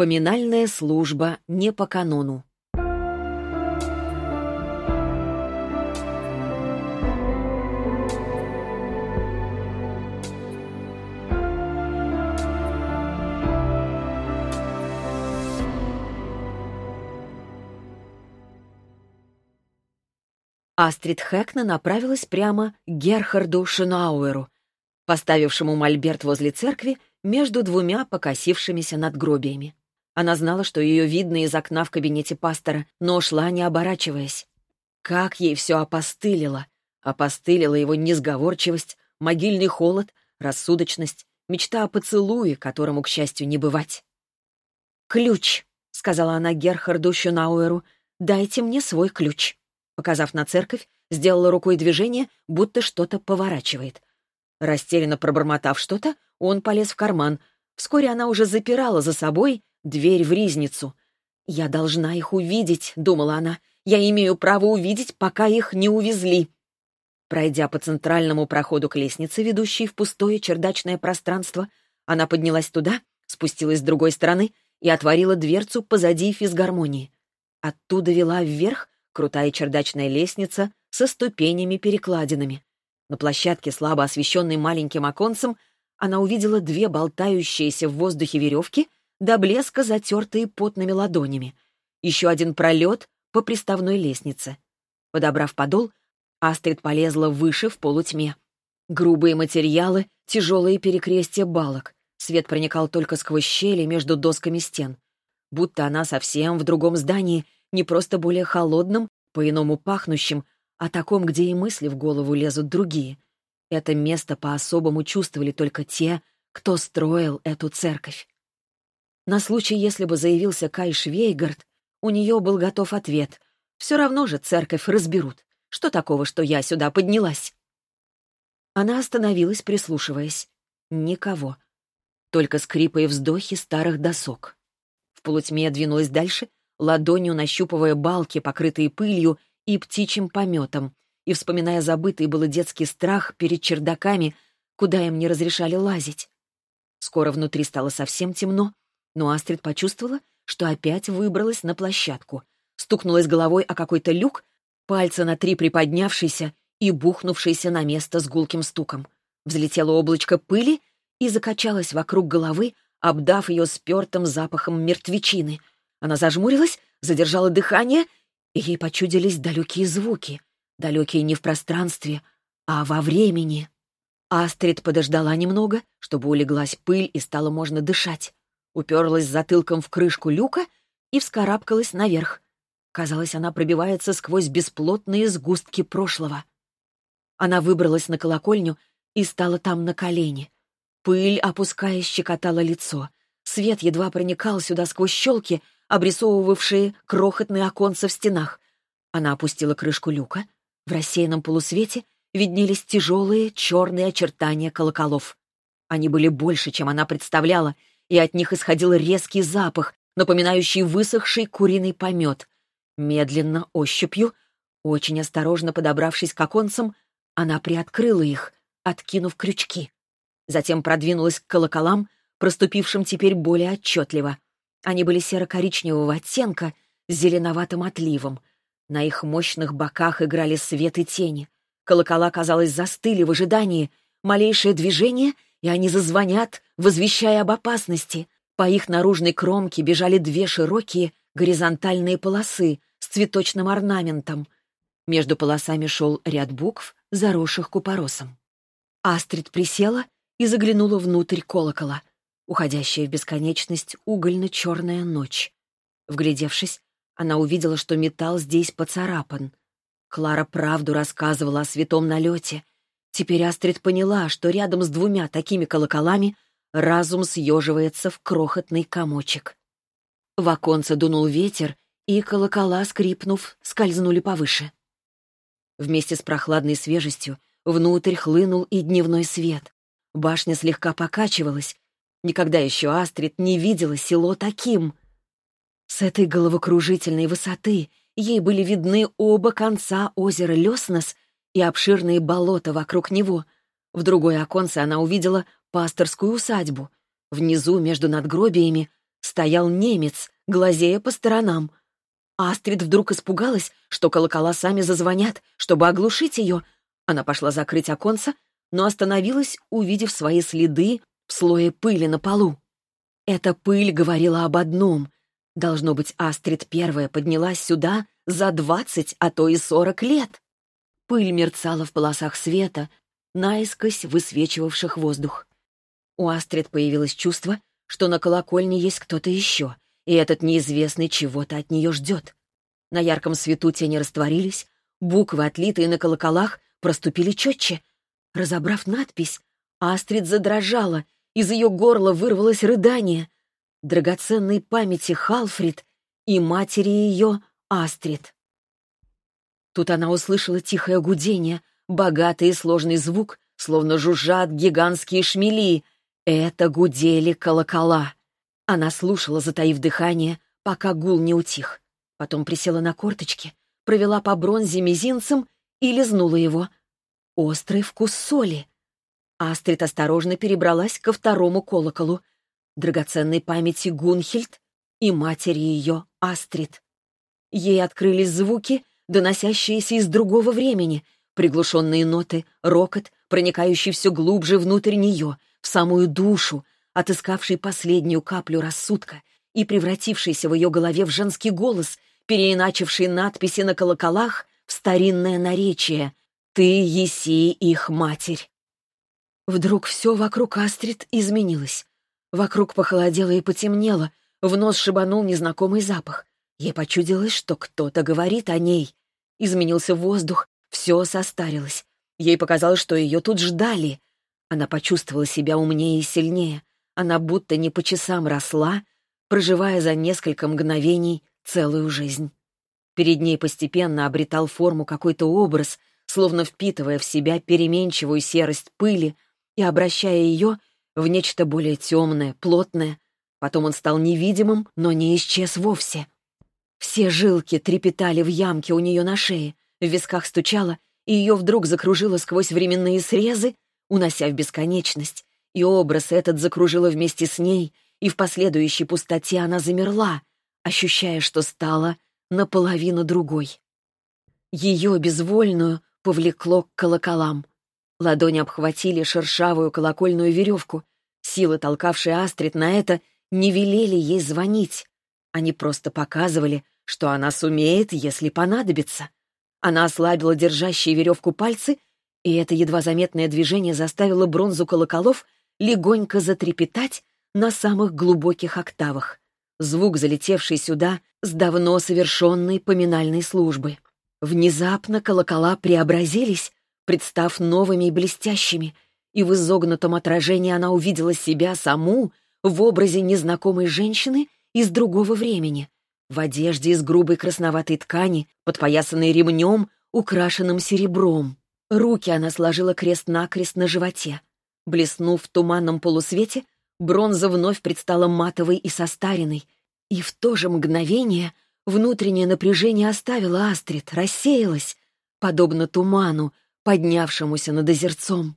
Поминальная служба не по канону. Астрид Хэкна направилась прямо к Герхарду Шенауэру, поставившему мольберт возле церкви между двумя покосившимися надгробиями. Она знала, что ее видно из окна в кабинете пастора, но шла, не оборачиваясь. Как ей все опостылило! Опостылила его несговорчивость, могильный холод, рассудочность, мечта о поцелуе, которому, к счастью, не бывать. «Ключ», — сказала она Герхарду Шунауэру, — «дайте мне свой ключ». Показав на церковь, сделала рукой движение, будто что-то поворачивает. Растерянно пробормотав что-то, он полез в карман. Вскоре она уже запирала за собой дверь в ризницу. «Я должна их увидеть», — думала она. «Я имею право увидеть, пока их не увезли». Пройдя по центральному проходу к лестнице, ведущей в пустое чердачное пространство, она поднялась туда, спустилась с другой стороны и отворила дверцу позади физгармонии. Оттуда вела вверх крутая чердачная лестница со ступенями-перекладинами. На площадке, слабо освещенной маленьким оконцем, она увидела две болтающиеся в воздухе веревки до блеска затертые потными ладонями. Еще один пролет по приставной лестнице. Подобрав подол, Астрид полезла выше в полутьме. Грубые материалы, тяжелые перекрестия балок. Свет проникал только сквозь щели между досками стен. Будто она совсем в другом здании — не просто более холодным, по-иному пахнущим, а таком, где и мысли в голову лезут другие. Это место по-особому чувствовали только те, кто строил эту церковь. На случай, если бы заявился Кай Швейгард, у нее был готов ответ. Все равно же церковь разберут. Что такого, что я сюда поднялась? Она остановилась, прислушиваясь. Никого. Только скрипы и вздохи старых досок. В полутьме двинулась дальше ладонью нащупывая балки, покрытые пылью и птичьим пометом, и вспоминая забытый был детский страх перед чердаками, куда им не разрешали лазить. Скоро внутри стало совсем темно, но Астрид почувствовала, что опять выбралась на площадку, стукнулась головой о какой-то люк, пальцы на три приподнявшийся и бухнувшийся на место с гулким стуком. Взлетело облачко пыли и закачалось вокруг головы, обдав ее спертым запахом мертвечины — она зажмурилась, задержала дыхание, и ей почудились далекие звуки. Далекие не в пространстве, а во времени. Астрид подождала немного, чтобы улеглась пыль и стало можно дышать. Уперлась затылком в крышку люка и вскарабкалась наверх. Казалось, она пробивается сквозь бесплотные сгустки прошлого. Она выбралась на колокольню и стала там на колени. Пыль, опускаясь, щекотала лицо. Свет едва проникал сюда сквозь щелки, обрисовывавшие крохотные оконца в стенах. Она опустила крышку люка. В рассеянном полусвете виднелись тяжелые черные очертания колоколов. Они были больше, чем она представляла, и от них исходил резкий запах, напоминающий высохший куриный помет. Медленно, ощупью, очень осторожно подобравшись к оконцам, она приоткрыла их, откинув крючки. Затем продвинулась к колоколам, проступившим теперь более отчетливо — они были серо-коричневого оттенка с зеленоватым отливом. На их мощных боках играли свет и тени. Колокола, казалось, застыли в ожидании. Малейшее движение, и они зазвонят, возвещая об опасности. По их наружной кромке бежали две широкие горизонтальные полосы с цветочным орнаментом. Между полосами шел ряд букв, заросших купоросом. Астрид присела и заглянула внутрь колокола — уходящая в бесконечность угольно-черная ночь. Вглядевшись, она увидела, что металл здесь поцарапан. Клара правду рассказывала о святом налете. Теперь Астрид поняла, что рядом с двумя такими колоколами разум съеживается в крохотный комочек. В оконце дунул ветер, и колокола, скрипнув, скользнули повыше. Вместе с прохладной свежестью внутрь хлынул и дневной свет. Башня слегка покачивалась, Никогда еще Астрид не видела село таким. С этой головокружительной высоты ей были видны оба конца озера Леснос и обширные болота вокруг него. В другое оконце она увидела пасторскую усадьбу. Внизу, между надгробиями, стоял немец, глазея по сторонам. Астрид вдруг испугалась, что колокола сами зазвонят, чтобы оглушить ее. Она пошла закрыть оконца, но остановилась, увидев свои следы в слое пыли на полу. Эта пыль говорила об одном. Должно быть, Астрид первая поднялась сюда за двадцать, а то и сорок лет. Пыль мерцала в полосах света, наискось высвечивавших воздух. У Астрид появилось чувство, что на колокольне есть кто-то еще, и этот неизвестный чего-то от нее ждет. На ярком свету тени растворились, буквы, отлитые на колоколах, проступили четче. Разобрав надпись, Астрид задрожала, из ее горла вырвалось рыдание. Драгоценной памяти Халфрид и матери ее Астрид. Тут она услышала тихое гудение, богатый и сложный звук, словно жужжат гигантские шмели. Это гудели колокола. Она слушала, затаив дыхание, пока гул не утих. Потом присела на корточки, провела по бронзе мизинцем и лизнула его. Острый вкус соли. Астрид осторожно перебралась ко второму колоколу. Драгоценной памяти Гунхильд и матери ее Астрид. Ей открылись звуки, доносящиеся из другого времени, приглушенные ноты, рокот, проникающий все глубже внутрь нее, в самую душу, отыскавший последнюю каплю рассудка и превратившийся в ее голове в женский голос, переиначивший надписи на колоколах в старинное наречие «Ты еси их матерь». Вдруг все вокруг Астрид изменилось. Вокруг похолодело и потемнело, в нос шибанул незнакомый запах. Ей почудилось, что кто-то говорит о ней. Изменился воздух, все состарилось. Ей показалось, что ее тут ждали. Она почувствовала себя умнее и сильнее. Она будто не по часам росла, проживая за несколько мгновений целую жизнь. Перед ней постепенно обретал форму какой-то образ, словно впитывая в себя переменчивую серость пыли и обращая ее в нечто более темное, плотное. Потом он стал невидимым, но не исчез вовсе. Все жилки трепетали в ямке у нее на шее, в висках стучало, и ее вдруг закружило сквозь временные срезы, унося в бесконечность, и образ этот закружило вместе с ней, и в последующей пустоте она замерла, ощущая, что стала наполовину другой. Ее безвольную повлекло к колоколам. Ладони обхватили шершавую колокольную веревку. Силы, толкавшие Астрид на это, не велели ей звонить. Они просто показывали, что она сумеет, если понадобится. Она ослабила держащие веревку пальцы, и это едва заметное движение заставило бронзу колоколов легонько затрепетать на самых глубоких октавах. Звук, залетевший сюда с давно совершенной поминальной службы. Внезапно колокола преобразились, представ новыми и блестящими, и в изогнутом отражении она увидела себя саму в образе незнакомой женщины из другого времени, в одежде из грубой красноватой ткани, подпоясанной ремнем, украшенным серебром. Руки она сложила крест-накрест на животе. Блеснув в туманном полусвете, бронза вновь предстала матовой и состаренной, и в то же мгновение внутреннее напряжение оставило Астрид, рассеялось, подобно туману, поднявшемуся над озерцом.